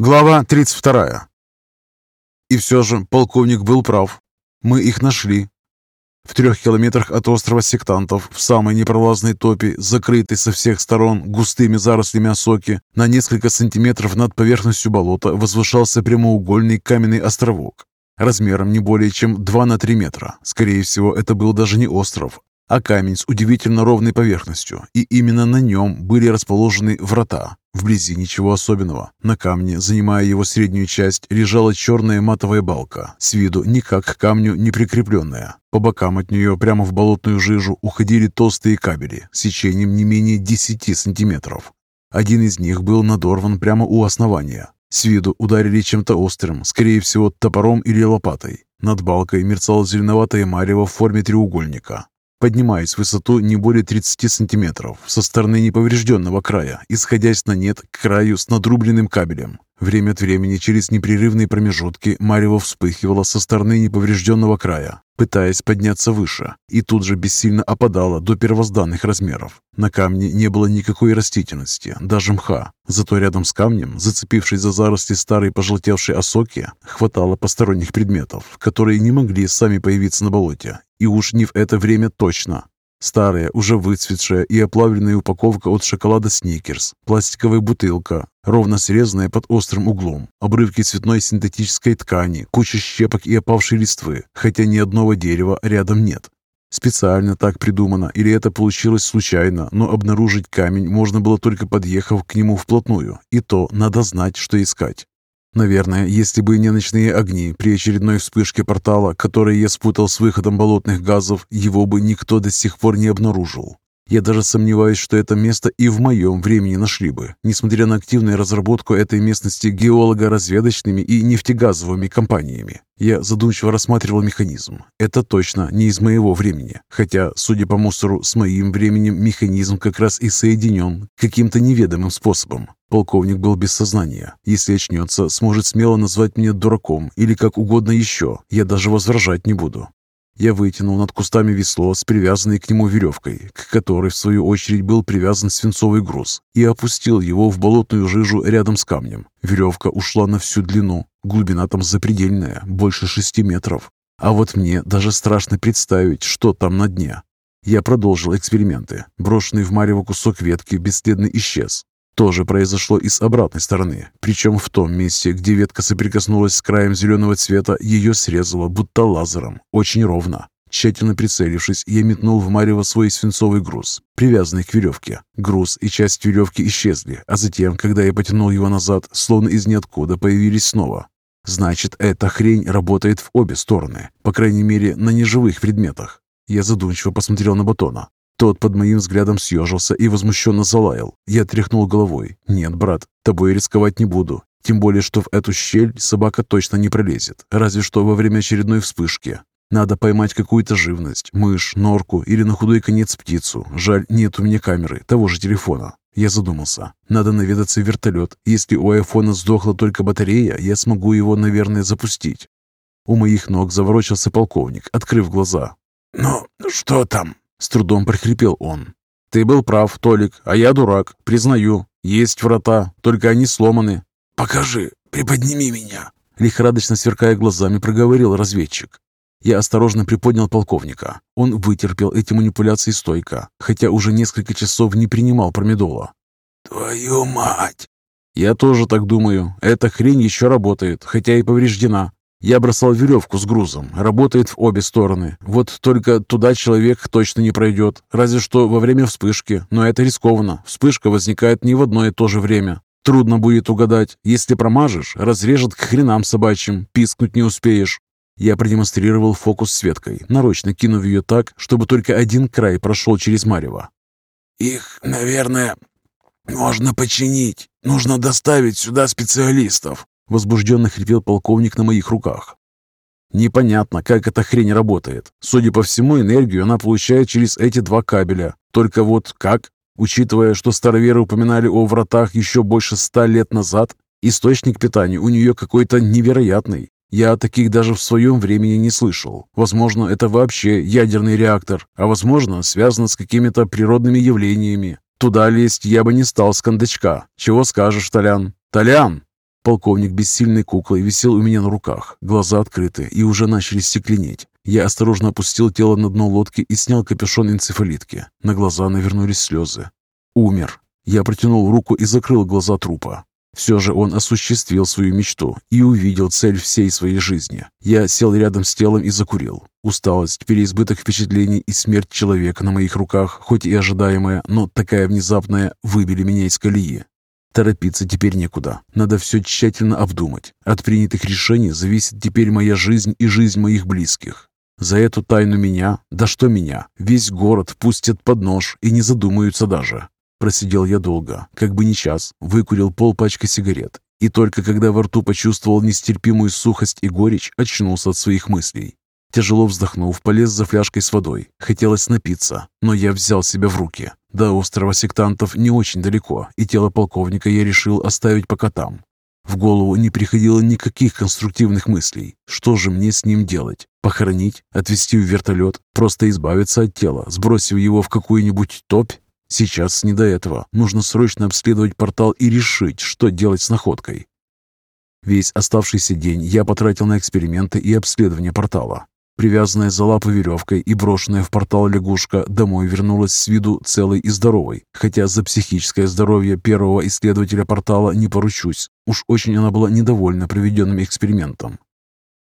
Глава 32. И все же полковник был прав. Мы их нашли. В трех километрах от острова сектантов, в самой непролазной топе, закрытой со всех сторон густыми зарослями осоки, на несколько сантиметров над поверхностью болота возвышался прямоугольный каменный островок, размером не более чем 2 на 3 метра. Скорее всего, это был даже не остров, а камень с удивительно ровной поверхностью, и именно на нем были расположены врата. Вблизи ничего особенного. На камне, занимая его среднюю часть, лежала черная матовая балка, с виду никак к камню не прикрепленная. По бокам от нее, прямо в болотную жижу, уходили толстые кабели, сечением не менее 10 сантиметров. Один из них был надорван прямо у основания. С виду ударили чем-то острым, скорее всего, топором или лопатой. Над балкой мерцало зеленоватое марево в форме треугольника. Поднимаясь в высоту не более 30 сантиметров со стороны неповрежденного края и сходясь на нет к краю с надрубленным кабелем. Время от времени через непрерывные промежутки Марево вспыхивало со стороны неповрежденного края, пытаясь подняться выше, и тут же бессильно опадала до первозданных размеров. На камне не было никакой растительности, даже мха. Зато рядом с камнем, зацепившись за заросли старой пожелтевшей осоки, хватало посторонних предметов, которые не могли сами появиться на болоте. И уж не в это время точно. Старая, уже выцветшая и оплавленная упаковка от шоколада «Сникерс», пластиковая бутылка, ровно срезанная под острым углом, обрывки цветной синтетической ткани, куча щепок и опавшей листвы, хотя ни одного дерева рядом нет. Специально так придумано, или это получилось случайно, но обнаружить камень можно было только подъехав к нему вплотную, и то надо знать, что искать. Наверное, если бы не ночные огни при очередной вспышке портала, который я спутал с выходом болотных газов, его бы никто до сих пор не обнаружил. Я даже сомневаюсь, что это место и в моем времени нашли бы, несмотря на активную разработку этой местности геолого-разведочными и нефтегазовыми компаниями. Я задумчиво рассматривал механизм. Это точно не из моего времени, хотя, судя по мусору, с моим временем механизм как раз и соединен каким-то неведомым способом. Полковник был без сознания. Если очнется, сможет смело назвать меня дураком или как угодно еще. Я даже возражать не буду. Я вытянул над кустами весло с привязанной к нему веревкой, к которой, в свою очередь, был привязан свинцовый груз, и опустил его в болотную жижу рядом с камнем. Веревка ушла на всю длину. Глубина там запредельная, больше шести метров. А вот мне даже страшно представить, что там на дне. Я продолжил эксперименты. Брошенный в марево кусок ветки бесследно исчез тоже произошло и с обратной стороны. Причем в том месте, где ветка соприкоснулась с краем зеленого цвета, ее срезало будто лазером, очень ровно. Тщательно прицелившись, я метнул в марево свой свинцовый груз, привязанный к веревке. Груз и часть веревки исчезли, а затем, когда я потянул его назад, словно из ниоткуда появились снова. Значит, эта хрень работает в обе стороны, по крайней мере, на неживых предметах. Я задумчиво посмотрел на Батона. Тот под моим взглядом съежился и возмущенно залаял. Я тряхнул головой. «Нет, брат, тобой рисковать не буду. Тем более, что в эту щель собака точно не пролезет. Разве что во время очередной вспышки. Надо поймать какую-то живность, мышь, норку или на худой конец птицу. Жаль, нет у меня камеры, того же телефона. Я задумался. Надо наведаться в вертолет. Если у айфона сдохла только батарея, я смогу его, наверное, запустить. У моих ног заворочился полковник, открыв глаза. «Ну, что там?» С трудом прохрипел он. «Ты был прав, Толик, а я дурак, признаю. Есть врата, только они сломаны». «Покажи, приподними меня!» Лихорадочно сверкая глазами, проговорил разведчик. Я осторожно приподнял полковника. Он вытерпел эти манипуляции стойко, хотя уже несколько часов не принимал промедола. «Твою мать!» «Я тоже так думаю. Эта хрень еще работает, хотя и повреждена. Я бросал веревку с грузом. Работает в обе стороны. Вот только туда человек точно не пройдет. Разве что во время вспышки. Но это рискованно. Вспышка возникает не в одно и то же время. Трудно будет угадать. Если промажешь, разрежет к хренам собачьим. Пискнуть не успеешь. Я продемонстрировал фокус с веткой, нарочно кинув ее так, чтобы только один край прошел через марево. «Их, наверное, можно починить. Нужно доставить сюда специалистов», Возбужденно хрипел полковник на моих руках. Непонятно, как эта хрень работает. Судя по всему, энергию она получает через эти два кабеля. Только вот как? Учитывая, что староверы упоминали о вратах еще больше ста лет назад, источник питания у нее какой-то невероятный. Я таких даже в своем времени не слышал. Возможно, это вообще ядерный реактор, а возможно, связано с какими-то природными явлениями. Туда лезть я бы не стал с кондачка. Чего скажешь, Толян? Толян! Полковник бессильной куклой висел у меня на руках, глаза открыты и уже начали стекленеть. Я осторожно опустил тело на дно лодки и снял капюшон энцефалитки. На глаза навернулись слезы. Умер. Я протянул руку и закрыл глаза трупа. Все же он осуществил свою мечту и увидел цель всей своей жизни. Я сел рядом с телом и закурил. Усталость, переизбыток впечатлений и смерть человека на моих руках, хоть и ожидаемая, но такая внезапная, выбили меня из колеи. Торопиться теперь некуда. Надо все тщательно обдумать. От принятых решений зависит теперь моя жизнь и жизнь моих близких. За эту тайну меня, да что меня, весь город пустят под нож и не задумаются даже. Просидел я долго, как бы не час, выкурил полпачка сигарет. И только когда во рту почувствовал нестерпимую сухость и горечь, очнулся от своих мыслей. Тяжело вздохнув, полез за фляжкой с водой. Хотелось напиться, но я взял себя в руки. До острова сектантов не очень далеко, и тело полковника я решил оставить пока там. В голову не приходило никаких конструктивных мыслей. Что же мне с ним делать? Похоронить? Отвезти в вертолет? Просто избавиться от тела, сбросив его в какую-нибудь топь? Сейчас не до этого. Нужно срочно обследовать портал и решить, что делать с находкой. Весь оставшийся день я потратил на эксперименты и обследование портала. Привязанная за лапы веревкой и брошенная в портал лягушка домой вернулась с виду целой и здоровой, хотя за психическое здоровье первого исследователя портала не поручусь. Уж очень она была недовольна проведенным экспериментом.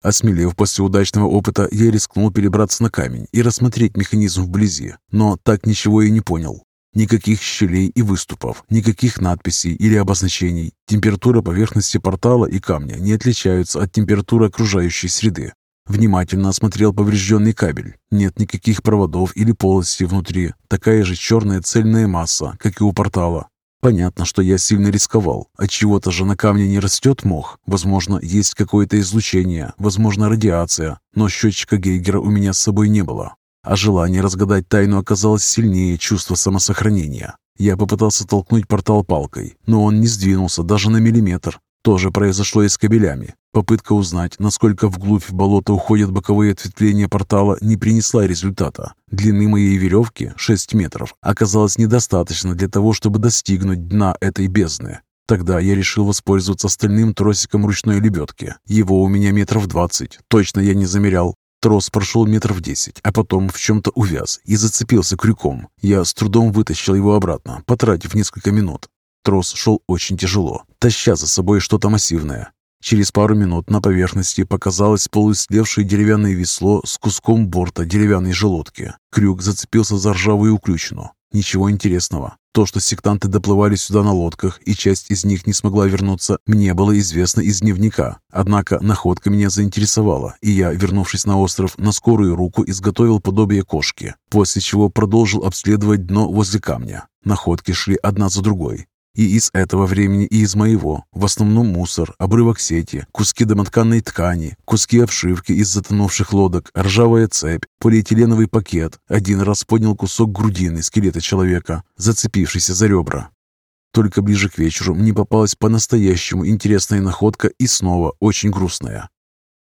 Осмелев после удачного опыта, я рискнул перебраться на камень и рассмотреть механизм вблизи, но так ничего и не понял. Никаких щелей и выступов, никаких надписей или обозначений. Температура поверхности портала и камня не отличаются от температуры окружающей среды. Внимательно осмотрел поврежденный кабель. Нет никаких проводов или полостей внутри. Такая же черная цельная масса, как и у портала. Понятно, что я сильно рисковал. От чего-то же на камне не растет мох. Возможно, есть какое-то излучение, возможно, радиация. Но счетчика Гейгера у меня с собой не было а желание разгадать тайну оказалось сильнее чувства самосохранения. Я попытался толкнуть портал палкой, но он не сдвинулся даже на миллиметр. То же произошло и с кабелями. Попытка узнать, насколько вглубь болота уходят боковые ответвления портала, не принесла результата. Длины моей веревки, 6 метров, оказалось недостаточно для того, чтобы достигнуть дна этой бездны. Тогда я решил воспользоваться стальным тросиком ручной лебедки. Его у меня метров двадцать. Точно я не замерял. Трос прошел метров десять, а потом в чем-то увяз и зацепился крюком. Я с трудом вытащил его обратно, потратив несколько минут. Трос шел очень тяжело, таща за собой что-то массивное. Через пару минут на поверхности показалось полуислевшее деревянное весло с куском борта деревянной желудки. Крюк зацепился за ржавую уключину. Ничего интересного. То, что сектанты доплывали сюда на лодках, и часть из них не смогла вернуться, мне было известно из дневника. Однако находка меня заинтересовала, и я, вернувшись на остров, на скорую руку изготовил подобие кошки, после чего продолжил обследовать дно возле камня. Находки шли одна за другой. И из этого времени, и из моего. В основном мусор, обрывок сети, куски домотканной ткани, куски обшивки из затонувших лодок, ржавая цепь, полиэтиленовый пакет. Один раз поднял кусок грудины скелета человека, зацепившийся за ребра. Только ближе к вечеру мне попалась по-настоящему интересная находка и снова очень грустная.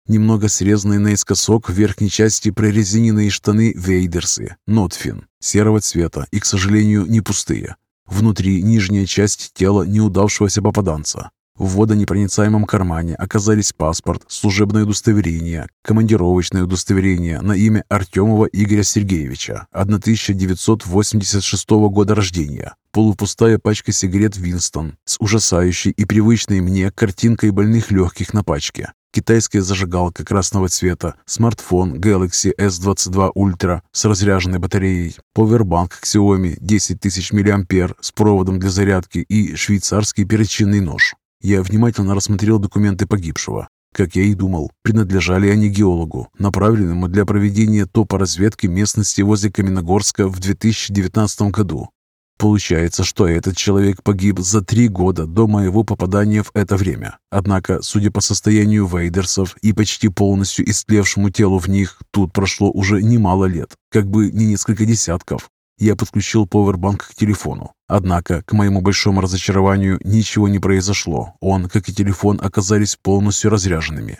Немного срезанные наискосок в верхней части прорезиненные штаны Вейдерсы, Нотфин, серого цвета и, к сожалению, не пустые. Внутри нижняя часть тела неудавшегося попаданца. В водонепроницаемом кармане оказались паспорт, служебное удостоверение, командировочное удостоверение на имя Артемова Игоря Сергеевича, 1986 года рождения, полупустая пачка сигарет «Винстон» с ужасающей и привычной мне картинкой больных легких на пачке, китайская зажигалка красного цвета, смартфон Galaxy S22 Ultra с разряженной батареей, повербанк Xiaomi 10 тысяч мА с проводом для зарядки и швейцарский перочинный нож. Я внимательно рассмотрел документы погибшего. Как я и думал, принадлежали они геологу, направленному для проведения топоразведки местности возле Каменогорска в 2019 году. Получается, что этот человек погиб за три года до моего попадания в это время. Однако, судя по состоянию вейдерсов и почти полностью истлевшему телу в них, тут прошло уже немало лет, как бы не несколько десятков. Я подключил повербанк к телефону. Однако, к моему большому разочарованию, ничего не произошло. Он, как и телефон, оказались полностью разряженными.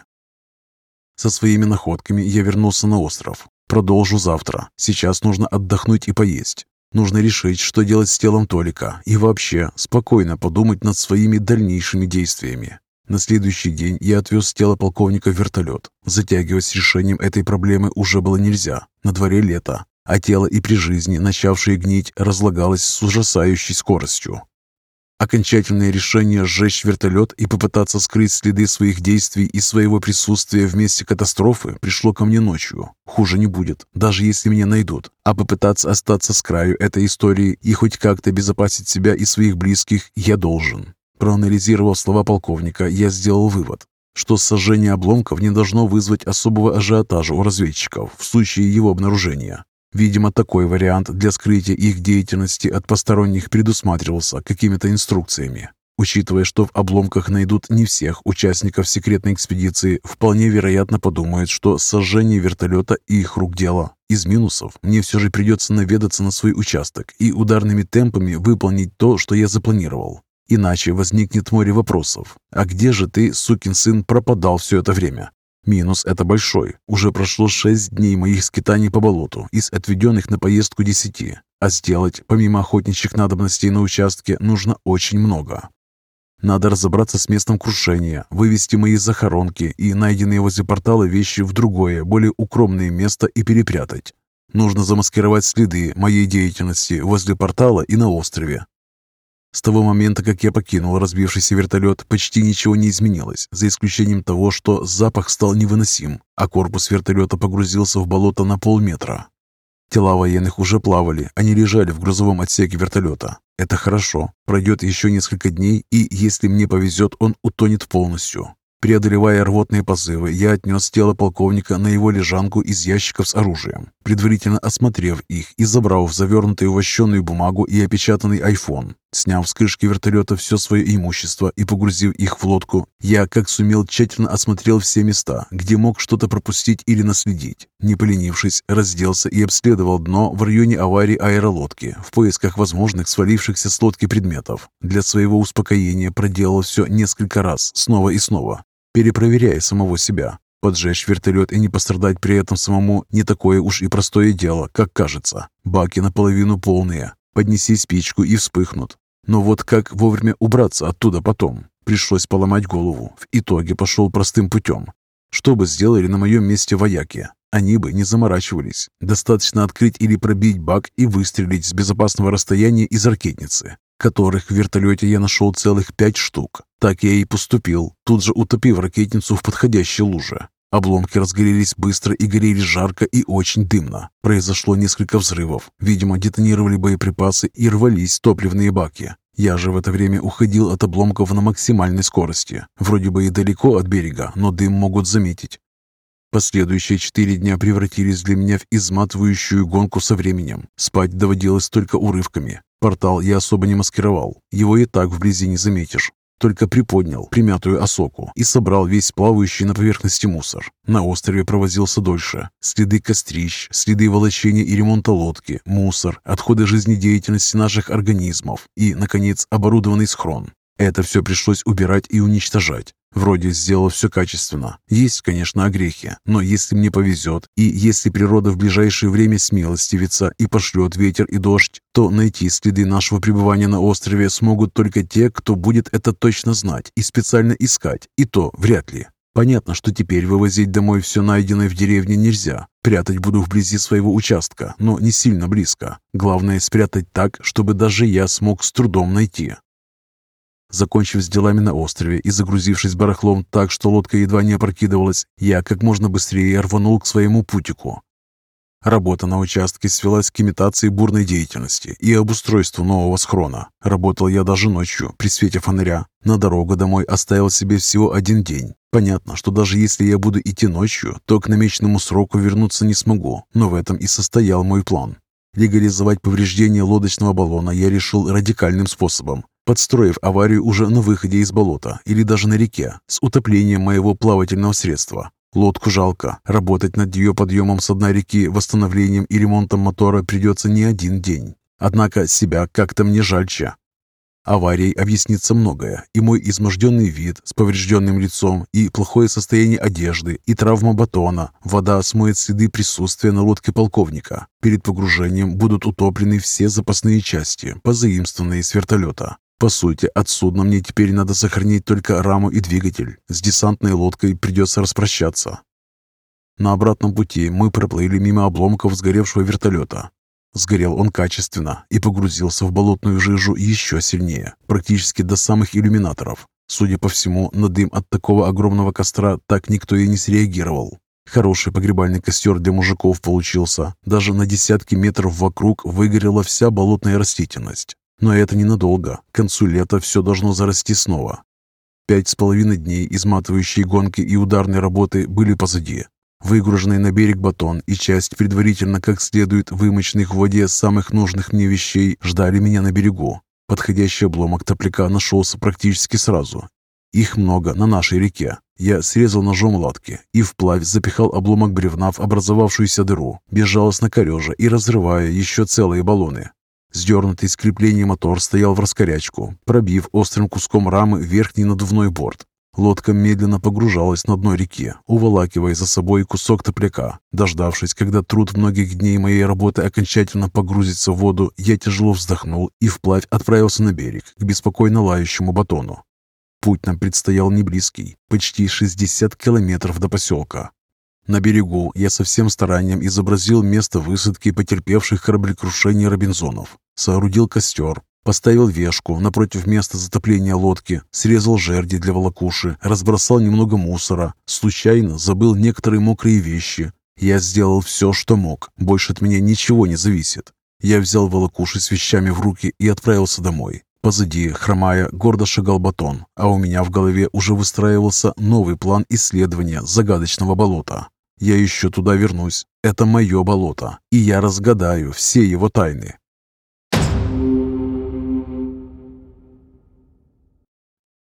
Со своими находками я вернулся на остров. Продолжу завтра. Сейчас нужно отдохнуть и поесть. Нужно решить, что делать с телом Толика и вообще спокойно подумать над своими дальнейшими действиями. На следующий день я отвез тело полковника в вертолет. Затягивать с решением этой проблемы уже было нельзя. На дворе лето, а тело и при жизни, начавшее гнить, разлагалось с ужасающей скоростью. Окончательное решение сжечь вертолет и попытаться скрыть следы своих действий и своего присутствия в месте катастрофы пришло ко мне ночью. Хуже не будет, даже если меня найдут. А попытаться остаться с краю этой истории и хоть как-то безопасить себя и своих близких я должен. Проанализировав слова полковника, я сделал вывод, что сожжение обломков не должно вызвать особого ажиотажа у разведчиков в случае его обнаружения. Видимо, такой вариант для скрытия их деятельности от посторонних предусматривался какими-то инструкциями. Учитывая, что в обломках найдут не всех участников секретной экспедиции, вполне вероятно подумают, что сожжение вертолета – их рук дело. Из минусов мне все же придется наведаться на свой участок и ударными темпами выполнить то, что я запланировал. Иначе возникнет море вопросов. А где же ты, сукин сын, пропадал все это время? Минус это большой. Уже прошло шесть дней моих скитаний по болоту из отведенных на поездку десяти. А сделать, помимо охотничьих надобностей на участке, нужно очень много. Надо разобраться с местом крушения, вывести мои захоронки и найденные возле портала вещи в другое, более укромное место и перепрятать. Нужно замаскировать следы моей деятельности возле портала и на острове. С того момента, как я покинул разбившийся вертолет, почти ничего не изменилось, за исключением того, что запах стал невыносим, а корпус вертолета погрузился в болото на полметра. Тела военных уже плавали, они лежали в грузовом отсеке вертолета. Это хорошо. Пройдет еще несколько дней, и, если мне повезет, он утонет полностью. Преодолевая рвотные позывы, я отнес тело полковника на его лежанку из ящиков с оружием, предварительно осмотрев их и забрав завернутую вощеную бумагу и опечатанный айфон. Сняв с крышки вертолета все свое имущество и погрузив их в лодку, я, как сумел, тщательно осмотрел все места, где мог что-то пропустить или наследить. Не поленившись, разделся и обследовал дно в районе аварии аэролодки в поисках возможных свалившихся с лодки предметов. Для своего успокоения проделал все несколько раз, снова и снова, перепроверяя самого себя. Поджечь вертолет и не пострадать при этом самому не такое уж и простое дело, как кажется. Баки наполовину полные. Поднеси спичку и вспыхнут. Но вот как вовремя убраться оттуда потом? Пришлось поломать голову. В итоге пошел простым путем. Что бы сделали на моем месте вояки? Они бы не заморачивались. Достаточно открыть или пробить бак и выстрелить с безопасного расстояния из ракетницы которых в вертолете я нашел целых пять штук. Так я и поступил, тут же утопив ракетницу в подходящей луже. Обломки разгорелись быстро и горели жарко и очень дымно. Произошло несколько взрывов. Видимо, детонировали боеприпасы и рвались топливные баки. Я же в это время уходил от обломков на максимальной скорости. Вроде бы и далеко от берега, но дым могут заметить. Последующие четыре дня превратились для меня в изматывающую гонку со временем. Спать доводилось только урывками. Портал я особо не маскировал, его и так вблизи не заметишь. Только приподнял примятую осоку и собрал весь плавающий на поверхности мусор. На острове провозился дольше. Следы кострищ, следы волочения и ремонта лодки, мусор, отходы жизнедеятельности наших организмов и, наконец, оборудованный схрон. Это все пришлось убирать и уничтожать. Вроде сделал все качественно. Есть, конечно, огрехи, но если мне повезет, и если природа в ближайшее время смилостивится и пошлет ветер и дождь, то найти следы нашего пребывания на острове смогут только те, кто будет это точно знать и специально искать, и то вряд ли. Понятно, что теперь вывозить домой все найденное в деревне нельзя. Прятать буду вблизи своего участка, но не сильно близко. Главное спрятать так, чтобы даже я смог с трудом найти. Закончив с делами на острове и загрузившись барахлом так, что лодка едва не опрокидывалась, я как можно быстрее рванул к своему путику. Работа на участке свелась к имитации бурной деятельности и обустройству нового схрона. Работал я даже ночью, при свете фонаря. На дорогу домой оставил себе всего один день. Понятно, что даже если я буду идти ночью, то к намеченному сроку вернуться не смогу, но в этом и состоял мой план. Легализовать повреждение лодочного баллона я решил радикальным способом подстроив аварию уже на выходе из болота или даже на реке с утоплением моего плавательного средства. Лодку жалко. Работать над ее подъемом с дна реки, восстановлением и ремонтом мотора придется не один день. Однако себя как-то мне жальче. Аварией объяснится многое, и мой изможденный вид с поврежденным лицом, и плохое состояние одежды, и травма батона. Вода смоет следы присутствия на лодке полковника. Перед погружением будут утоплены все запасные части, позаимствованные с вертолета. По сути, от судна мне теперь надо сохранить только раму и двигатель. С десантной лодкой придется распрощаться. На обратном пути мы проплыли мимо обломков сгоревшего вертолета. Сгорел он качественно и погрузился в болотную жижу еще сильнее, практически до самых иллюминаторов. Судя по всему, на дым от такого огромного костра так никто и не среагировал. Хороший погребальный костер для мужиков получился. Даже на десятки метров вокруг выгорела вся болотная растительность. Но это ненадолго. К концу лета все должно зарасти снова. Пять с половиной дней изматывающей гонки и ударной работы были позади. Выгруженный на берег батон и часть предварительно как следует вымоченных в воде самых нужных мне вещей ждали меня на берегу. Подходящий обломок топляка нашелся практически сразу. Их много на нашей реке. Я срезал ножом латки и вплавь запихал обломок бревна в образовавшуюся дыру, безжалостно корежа и разрывая еще целые баллоны. Сдернутый с крепления мотор стоял в раскорячку, пробив острым куском рамы верхний надувной борт. Лодка медленно погружалась на дно реки, уволакивая за собой кусок топляка. Дождавшись, когда труд многих дней моей работы окончательно погрузится в воду, я тяжело вздохнул и вплавь отправился на берег, к беспокойно лающему батону. Путь нам предстоял не близкий, почти 60 километров до поселка. На берегу я со всем старанием изобразил место высадки потерпевших кораблекрушение Робинзонов, соорудил костер, Поставил вешку напротив места затопления лодки, срезал жерди для волокуши, разбросал немного мусора, случайно забыл некоторые мокрые вещи. Я сделал все, что мог, больше от меня ничего не зависит. Я взял волокуши с вещами в руки и отправился домой. Позади, хромая, гордо шагал батон, а у меня в голове уже выстраивался новый план исследования загадочного болота. Я еще туда вернусь. Это мое болото, и я разгадаю все его тайны.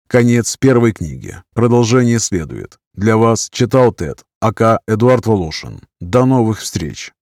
Конец первой книги. Продолжение следует. Для вас читал Тед, АК Эдуард Волошин. До новых встреч!